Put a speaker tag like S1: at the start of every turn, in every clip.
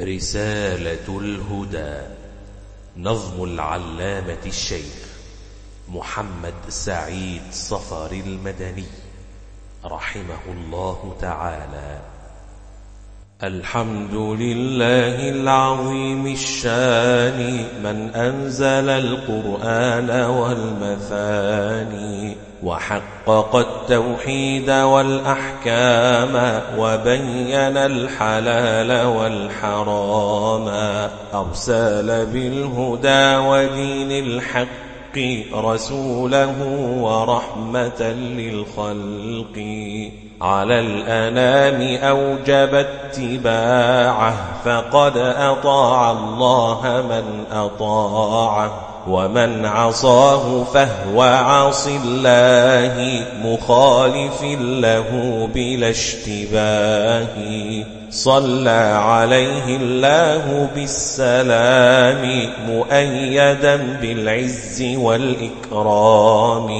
S1: رسالة الهدى نظم العلامة الشيخ محمد سعيد صفر المدني رحمه الله تعالى. الحمد لله العظيم الشان من أنزل القرآن والمثاني. وحقق التوحيد والأحكام وبين الحلال والحرام أرسل بالهدى ودين الحق رسوله ورحمة للخلق على الأنام أوجب اتباعه فقد أطاع الله من أطاعه ومن عصاه فهو عاص الله مخالف له بلا اشتباه. صلى عليه الله بالسلام مؤيدا بالعز والإكرام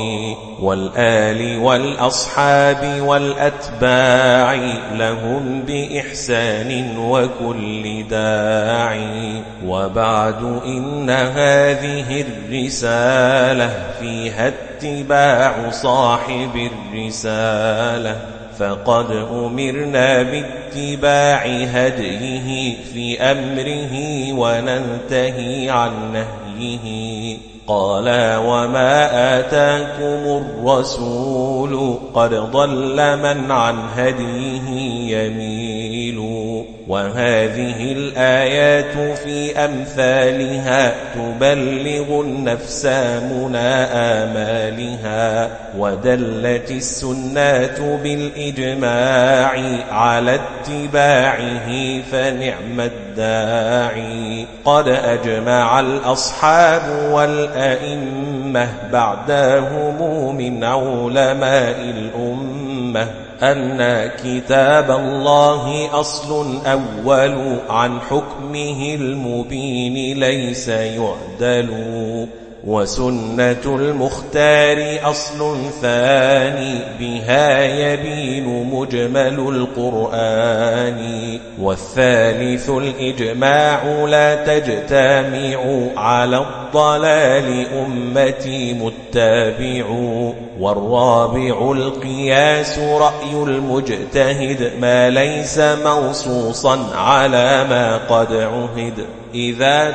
S1: والآل والأصحاب والأتباع لهم بإحسان وكل داعي وبعد إن هذه الرسالة فيها اتباع صاحب الرسالة. فقد أمرنا باتباع هديه في أمره وننتهي عن نهيه. قال وما آتاكم الرسول قد ضل من عن هديه يميل وهذه الآيات في أمثالها تبلغ النفس منى آمالها ودلت السنات بالإجماع على اتباعه فنعم الداعي قد أجمع الأصحاب والأئمة بعدهم من علماء الأمة أن كتاب الله أصل أول عن حكمه المبين ليس يعدل. وسنة المختار أصل ثاني بها يبين مجمل القرآن. والثالث الإجماع لا تجتمع على الضلال أمتي متبع والرابع القياس رأي المجتهد ما ليس موصوصا على ما قد عهد. إذا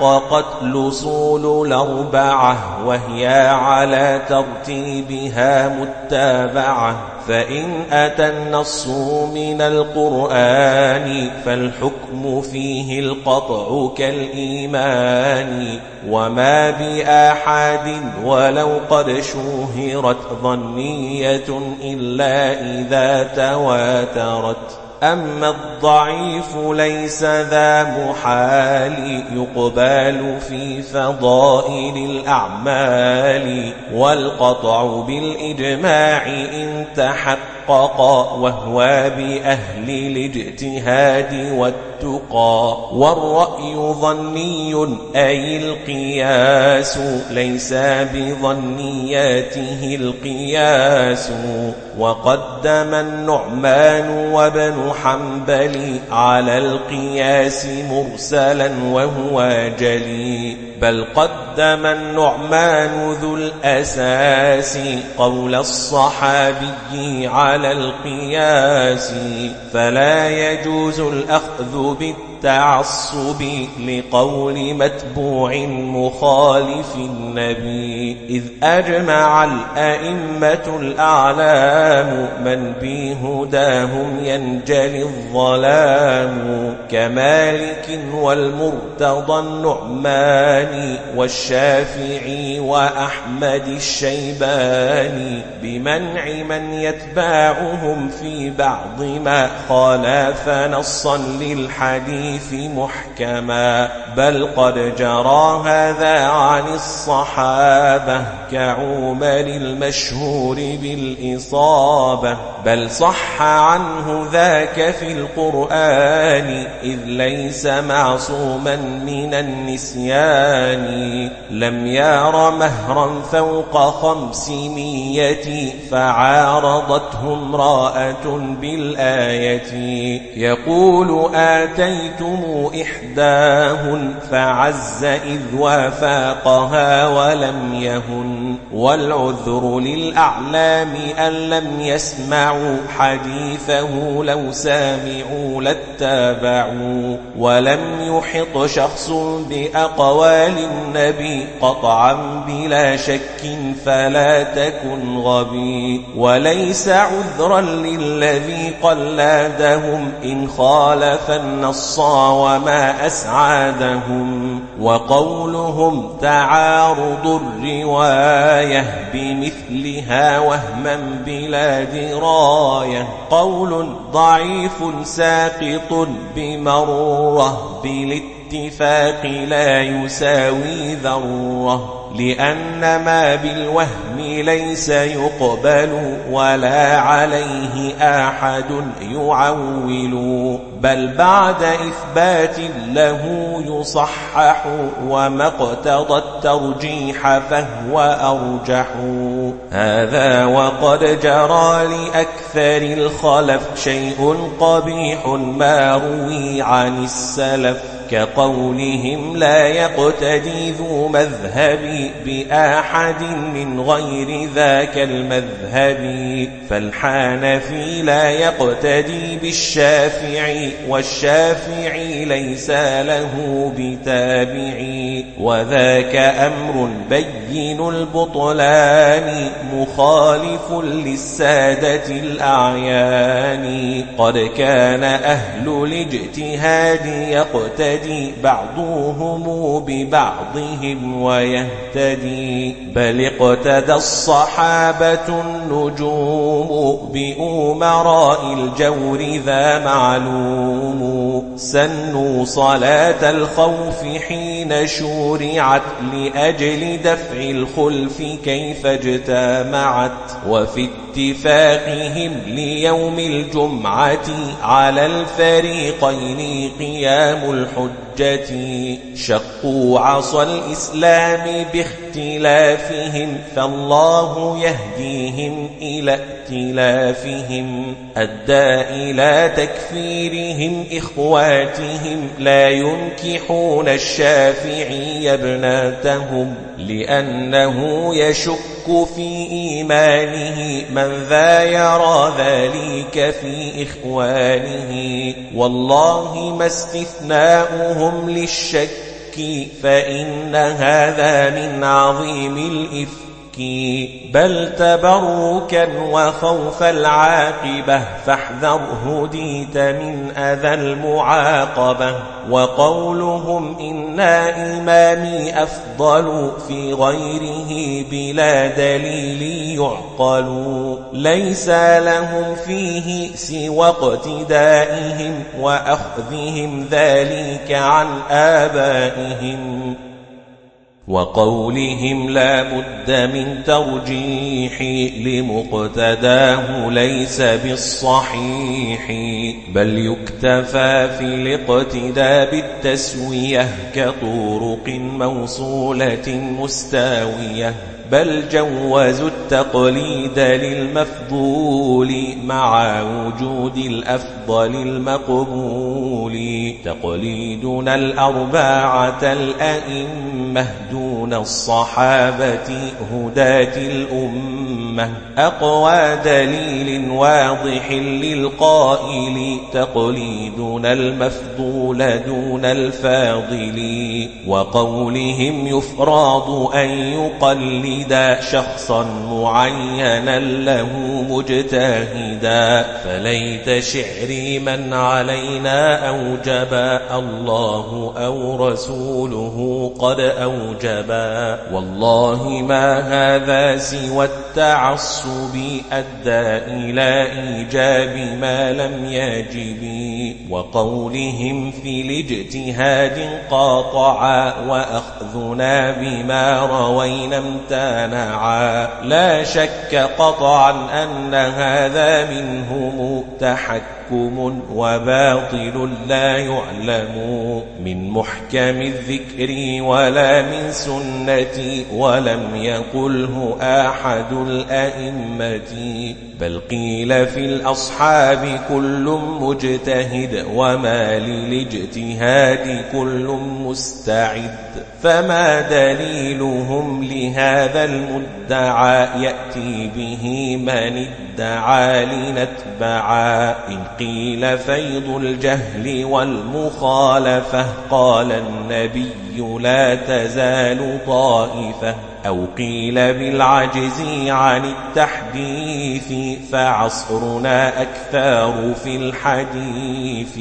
S1: تحققت الأصول الأربعة وهي على ترتيبها متابعة. فإن أتى النص من القرآن فالحكم فيه القطع كالإيمان. وما بآحاد ولو قد شوهرت ظنية إلا إذا تواترت. أما الضعيف ليس ذا محال يقبال في فضائل الأعمال والقطع بالإجماع إن تحقق وهو بأهل الاجتهاد والتقى. والرأي ظني أي القياس ليس بظنياته القياس. وقدم النعمان وابن حنبل على القياس مرسلا وهو جلي. بل قدم النعمان ذو الأساس قول الصحابي على القياس فلا يجوز الأخذ بالتعصب لقول متبوع مخالف النبي إذ أجمع الأئمة الأعلام من بهداهم ينجلي الظلام كمالك والمرتضى النعمان والشافعي وأحمد الشيباني بمنع من يتباعهم في بعض ما خالف نصا للحديث محكما. بل قد جرى هذا عن الصحابة كعمر المشهور بالإصابة. بل صح عنه ذاك في القرآن إذ ليس معصوما من النسيان. لم يار مهرا فوق خمسمية فعارضته امرأة بالآية. يقول آتيتم إحداهن فعز إذ وافاقها ولم يهن. والعذر للأعلام أن لم يسمعوا حديثه لو سامعوا لاتبعوا ولم يحط شخص بأقوال النبي قطعا بلا شك فلا تكن غبي. وليس عذرا للذي قلادهم إن خالف النص وما أسعادهم وقولهم تعارض الرواية بمثلها وهما بلا دراية. قول ضعيف ساقط بمرة بالاتفاق لا يساوي ذرة. لأن ما بالوهم ليس يقبل ولا عليه أحد يعول بل بعد إثبات له يصحح وما اقتضى الترجيح فهو أرجح. هذا وقد جرى لأكثر الخلف شيء قبيح ما روي عن السلف. كقولهم لا يقتدي ذو مذهب بآحد من غير ذاك المذهب فالحانفي لا يقتدي بالشافعي والشافعي ليس له بتابعي وذاك أمر بين البطلان مخالف للسادة الأعيان. قد كان أهل الاجتهاد يقتدي بعضهم ببعضهم ويهتدي. بل اقتدى الصحابة النجوم بأمراء الجور ذا معلوم. سنوا صلاة الخوف حين شورعت لأجل دفع الخلف كيف اجتمعت. وفي اتفاقهم ليوم الجمعة على الفريقين قيام الحجة. شقوا عصا الإسلام باختلافهم فالله يهديهم إلى ائتلافهم. أدى إلى تكفيرهم إخواتهم لا ينكحون الشافعي ابناتهم لأنه يشك في إيمانه من ذا يرى ذلك في إخوانه. والله ما استثناؤهم للشك فإن هذا من عظيم الإفك. بل تبركا وخوف العاقبة فاحذر هديت من أذى المعاقبة وقولهم إن إمامي أفضل في غيره بلا دليل يعقل ليس لهم فيه سوى اقتدائهم وأخذهم ذلك عن آبائهم وقولهم لا بد من ترجيح لمقتداه ليس بالصحيح بل يكتفى في الاقتداء بالتسوية كطرق موصولة مستاوية. بل جوزوا التقليد للمفضول مع وجود الأفضل المقبول. تقليدنا الأربعة الأئمة دون الصحابة هداة الأمة. أقوى دليل واضح للقائل تقليدنا المفضول دون الفاضل وقولهم يفرض أن يقلد شخصا معينا له مجتهدا. فليت شعري من علينا أوجب الله أو رسوله قد أوجبا والله ما هذا سوى التعصب أدى إلى إيجاب ما لم يجب وقولهم في الاجتهاد قاطعا وأخذنا بما روينا امتنعا لا شك قطعا أن هذا منهم تحكم تحكم وباطل لا يعلم من محكم الذكر ولا من سنتي ولم يقله أحد الأئمة. بل قيل في الأصحاب كل مجتهد وما للاجتهاد كل مستعد. فما دليلهم لهذا المدعى؟ يأتي به من ادعى لنتبعا. إن قيل فيض الجهل والمخالفة قال النبي لا تزال طائفة أو قيل بالعجز عن التحديث فعصرنا أكثر في الحديث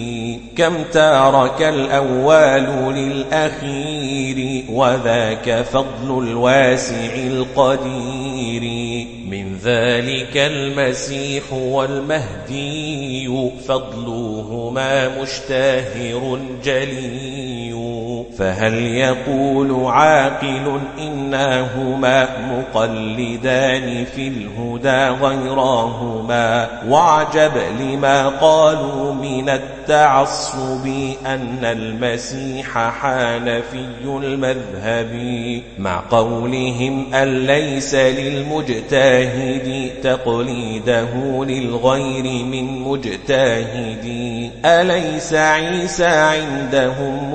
S1: كم تارك الأول للأخير وذاك فضل الواسع القدير من ذلك المسيح والمهدي فضلهما مشتهر جلي فهل يقول عاقل إنهما مقلدان في الهدى غيرهما واعجب لما قالوا من التعصب أن المسيح حانفي المذهب مع قولهم أن ليس للمجتهد تقليده للغير من مجتهد أليس عيسى عندهم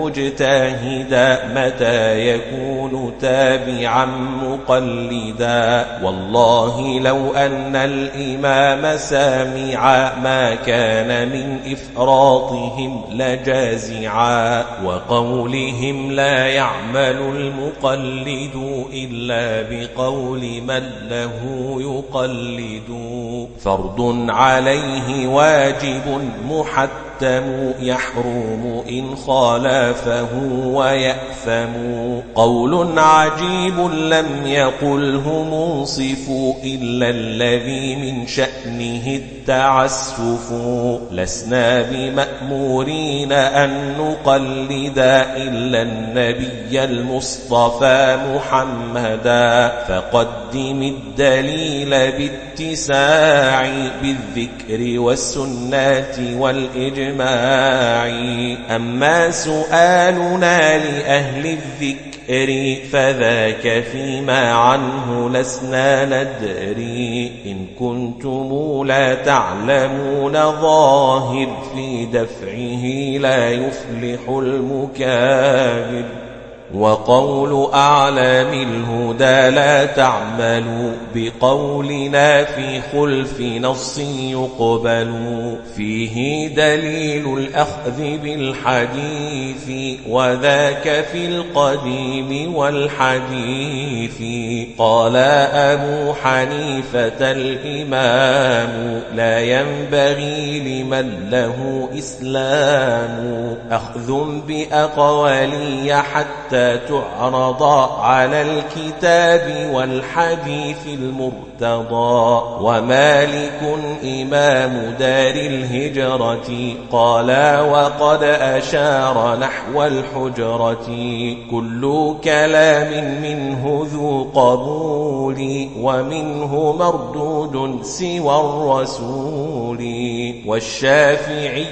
S1: مجتهدا متى يكون تابعا مقلدا. والله لو أن الإمام سامعا ما كان من إفراطهم لجازعا. وقولهم لا يعمل المقلد إلا بقول من له يقلد. فرض عليه واجب محتم يحتم يحرم إن خالفه ويأثم. قول عجيب لم يقله منصف إلا الذي من شأنه التعسف. لسنا بمأمورين أن نقلد إلا النبي المصطفى محمدا. فقدم الدليل باتساع بالذكر والسنات والإجماع. الإجماع أما سؤالنا لأهل الذكر فذاك فيما عنه لسنا ندري. إن كنتم لا تعلمون ظاهر في دفعه لا يفلح المكابر وقول أعلام الهدى لا تعمل بقولنا في خلف نص يقبل. فيه دليل الأخذ بالحديث وذاك في القديم والحديث. قال أبو حنيفة الإمام لا ينبغي لمن له إسلام. أخذ بأقوالي حتى تعرض على الكتاب والحديث المرتضى ومالك إمام دار الهجرة قال وقد أشار نحو الحجرة كل كلام منه ذو قبول ومنه مردود سوى الرسول والشافعي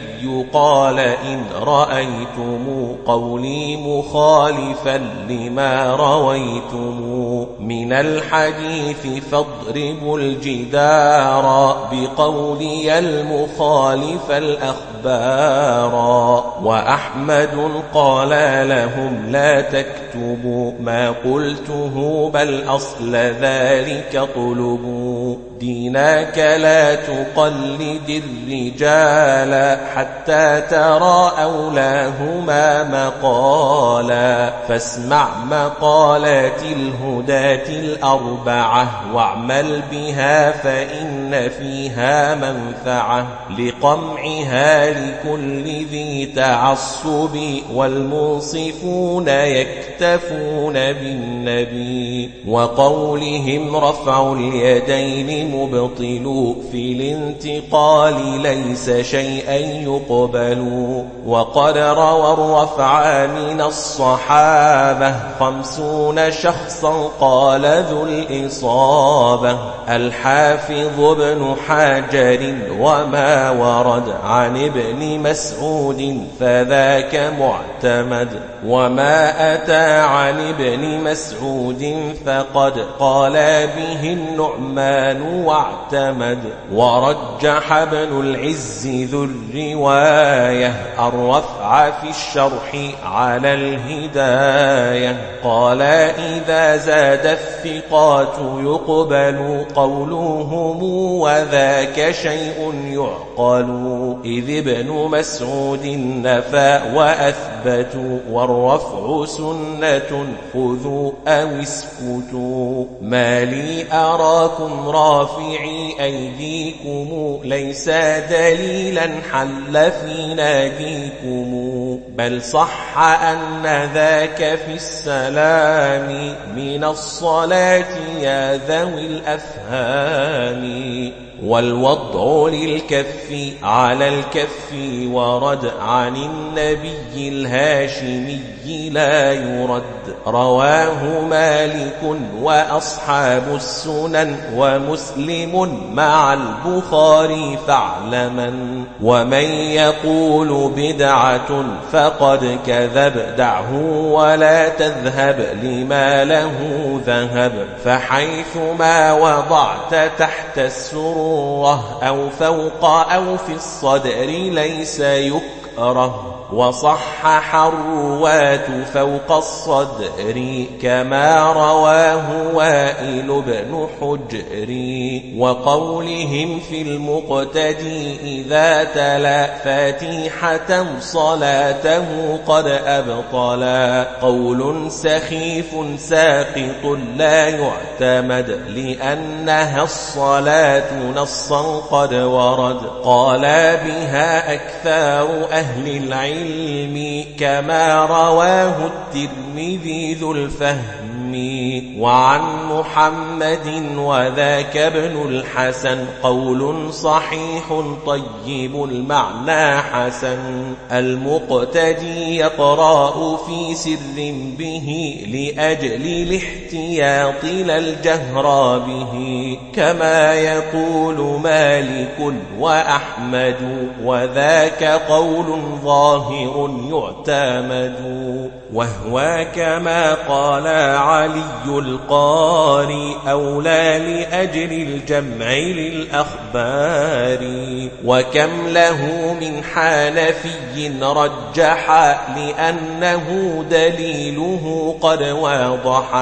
S1: قال إن رأيتم قولي مخالف مخالفا لما رويتم من الحديث فاضربوا الجدار بقولي المخالف الأخبار وأحمد قال لهم لا تكتبوا ما قلته بل أصل ذلك طلبوا ديناك لا تقلد الرجال حتى ترى أولاهما مقالا. فاسمع مقالات الهداة الأربعة واعمل بها فإن فيها منفعة لقمعها لكل ذي تعصب والمنصفون يكتفون بالنبي وقولهم رفع اليدين مبطل في الانتقال ليس شيئا يقبل. وقد روى الرفع من الصحابة خمسون شخصا قال ذو الإصابة الحافظ ابن حجر وما ورد عن ابن مسعود فذاك معتمد وما أتى عن ابن مسعود فقد قال به النعمان واعتمد ورجح ابن العز ذو الرواية الرفع في الشرح على الهداية قال إذا زاد الثقات يقبل قولهم وذاك شيء يعقل. إذ ابن مسعود نفى وأثبتوا والرفع سنة خذوا أو اسكتوا. ما لي أراكم رافعي أيديكم. ليس دليلا حل في ناديكم. بل صح أن ذاك في السلام. من الصلاة يا ذوي الأفهام. والوضع والوضع للكف على الكف ورد عن النبي الهاشمي لا يرد. رواه مالك وأصحاب السنن ومسلم مع البخاري فاعلما. ومن يقول بدعة فقد كذب دعه ولا تذهب لما له ذهب. فحيثما وضعت تحت السرة أو فوق أو في الصدر ليس يكره وصحح الرواة فوق الصدر كما رواه وائل بن حجر وقولهم في المقتدي إذا تلا فاتحة صلاته قد أبطلا قول سخيف ساقط لا يعتمد لأنها الصلاة نصا قد ورد قال بها أكثر أهل العلم العلم كما رواه الترمذي ذو الفهم. وعن محمد وذاك ابن الحسن قول صحيح طيب المعنى حسن المقتدي يقرأ في سر به لأجل الاحتياط لا الجهر به كما يقول مالك وأحمد وذاك قول ظاهر يعتمد وهو كما قال علي القاري أولى لأجل الجمع للأخبار وكم له من حنفي رجح لأنه دليله قد واضح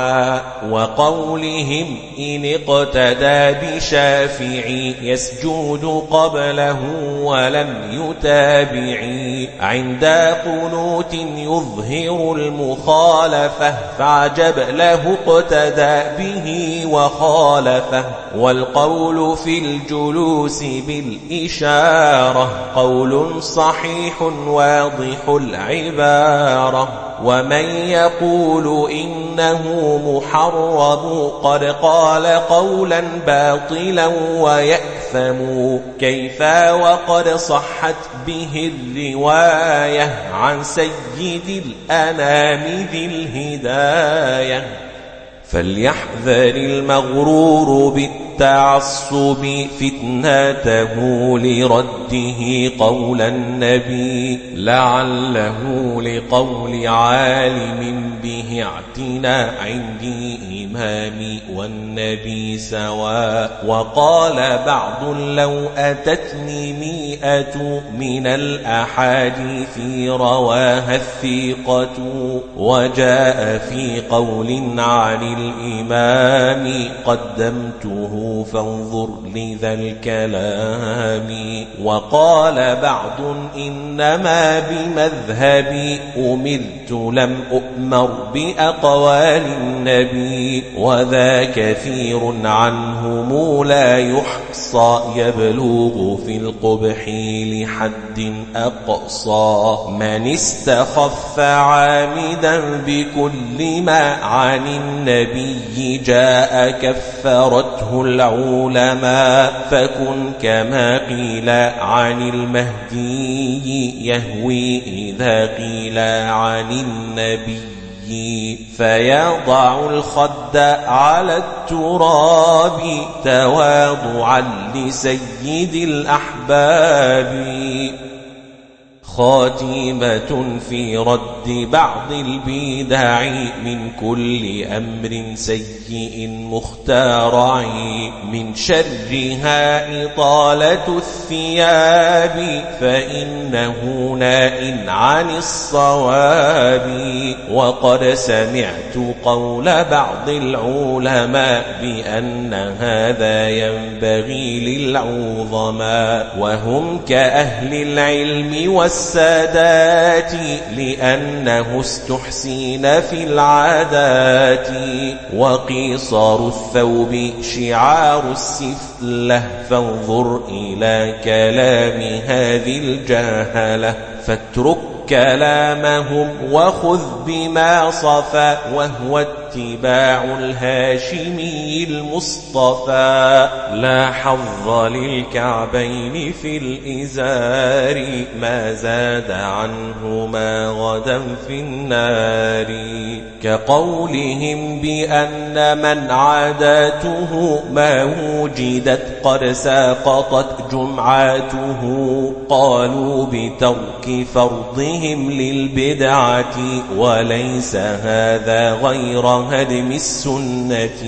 S1: وقولهم إن اقتدى بشافعي يسجود قبله ولم يتابعي عند قنوت يظهر المخالفة فعجب له اقتدى به وخالفه. والقول في الجلوس بالإشارة قول صحيح واضح العبارة. ومن يقول إنه محرم قد قال قولا باطلا ويأثم كيف وقد صحت به الرواية عن سيد الأنام ذي الهداية فليحذر المغرور بالتعصب فتنته لرده قول النبي لعله لقول عالم به اعتناء عندي إمامي والنبي سواء وقال بعض لو أتتني مئة من الأحاديث رواها الثقة وجاء في قول عن الإمام قدمته فانظر لذا الكلام. وقال بعض إنما بمذهبي أمرت لم أؤمر بأقوال النبي وذا كثير عنهم لا يحصى يبلغ في القبح لحد أقصى. من استخف عامدا بكل ما عن النبي جاء كفرته العلماء فكن كما قيل عن المهدي يهوي إذا قيل عن النبي فيضع الخد على التراب تواضعا لسيد الأحباب خاتمة في رد بعض البدع من كل أمر سيء مختارع من شرها إطالة الثياب فإنه ناء عن الصواب. وقد سمعت قول بعض العلماء بأن هذا ينبغي للعظماء وهم كأهل العلم والسلام السادات لأنه استحسين في العادات. وقيصر الثوب شعار السفلة فانظر إلى كلام هذه الجاهلة. فاترك كلامهم وخذ بما صفى وهو اتباع الهاشمي المصطفى. لا حظ للكعبين في الإزار ما زاد عنهما غدا في النار. كقولهم بأن من عاداته ما وجدت قد ساقطت جمعاته قالوا بترك فرضهم للبدعة وليس هذا غير هدم السنة.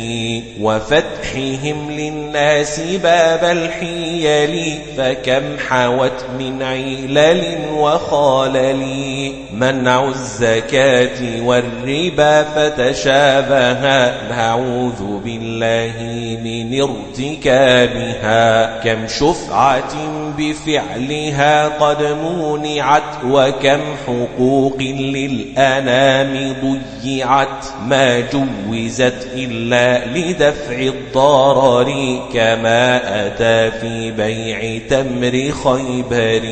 S1: وفتحهم للناس باب الحيل فكم حوت من علل وخالل منع الزكاة والربا فتشابها نعوذ بالله من ارتكابها كم شفعة بفعلها قد مونعت وكم حقوق للأنام ضيعت ما جوزت إلا لدفع الضرر كما أتى في بيع تمر خيبر.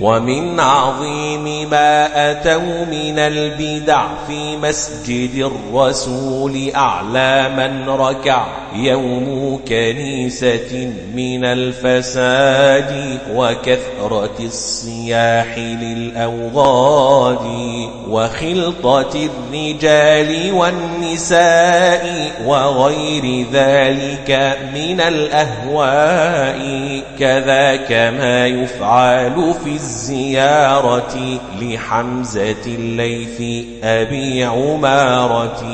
S1: ومن عظيم ما أتوا من البدع في مسجد الرسول أعلى من ركع يوم كنيسة من الفساد وكثرة الصياح للأوغاد وخلطة الرجال والنساء وغير ذلك من الأهواء. كذاك ما يفعل في الزيارة لحمزة الليث أبي عمارة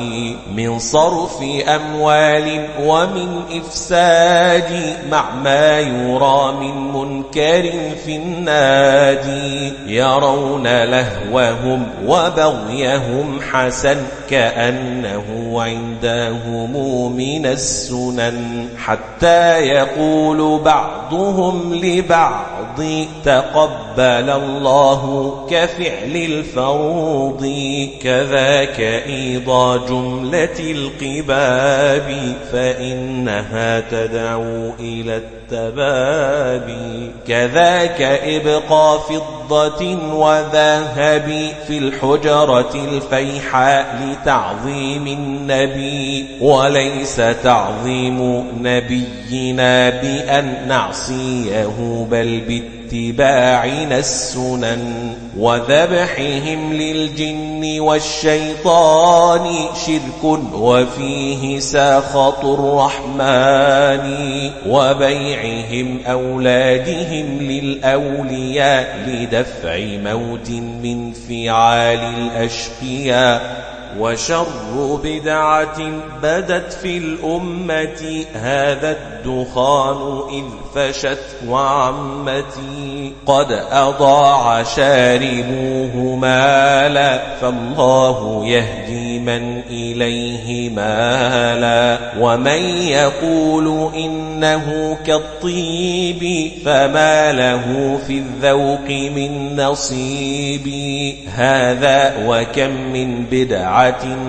S1: من صرف أموال ومن إفساد. مع ما يرى من منكر في النادي يرون لهوهم وبغيهم حسن كأنه عندهم من السنن. حتى يقول بعضهم لبعض تقبل الله كفعل الفروض كذاك إيضا جملة القباب فإنها تدعو إلى التباب. كذاك إبقى فضة وذهب في الحجرة الفيحاء لتعظيم النبي. وليس تعظيم نبينا بأن نعصيه بل باتباعنا السنن وذبحهم للجن والشيطان شرك وفيه ساخط الرحمن وبيعهم أولادهم للأولياء لدفع موت من فعال الأشقياء وشر بدعة بدت في الأمة هذا الدخان إذ فشت وعمتي. قد أضاع شاربوه مالا فالله يهدي من إليه مالا. ومن يقول إنه كالطيب فما له في الذوق من نصيب. هذا وكم من بدعة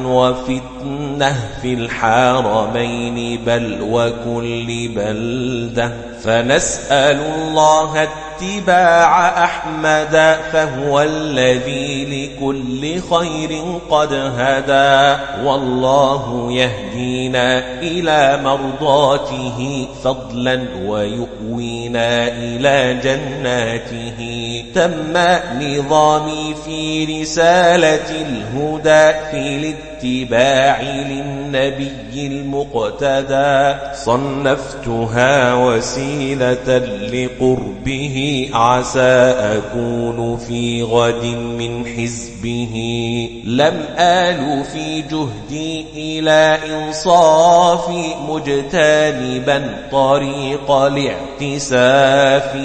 S1: وفتنة في الحارمين بل وكل بلدة. فنسأل الله اتباع أحمد فهو الذي لكل خير قد هدى. والله يهدينا إلى مرضاته فضلا ويؤوينا إلى جناته. تم نظامي في رسالة الهدى في الاتباع للنبي المقتدى صنفتها وسيلة لقربه عسى أكون في غد من حزبه. لم آل في جهدي إلى إنصاف مجتنبا طريق الاعتساف.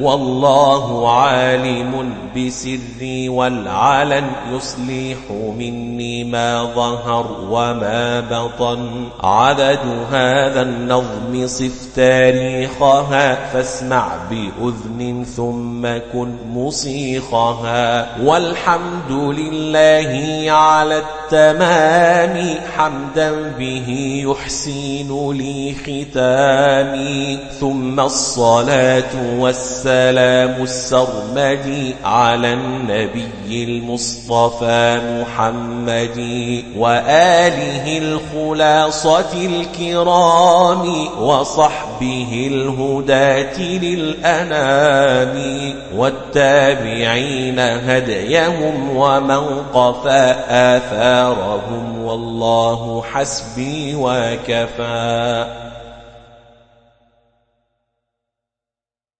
S1: والله عالم بسري والعلن يصلح مني ما ظهر وما بطن. عدد هذا النظم صف تاريخها فاسمع بأذن ثم كن مصيخها والحمد لله على التمام حمدا به يحسن لي ختامي. ثم الصلاة والسلام السرمدي على النبي المصطفى محمد وآله الخلاصة الكرام وصحبه الهداة للأنام والتابعين هديهم ومن قفى آثارهم والله حسبي وكفى.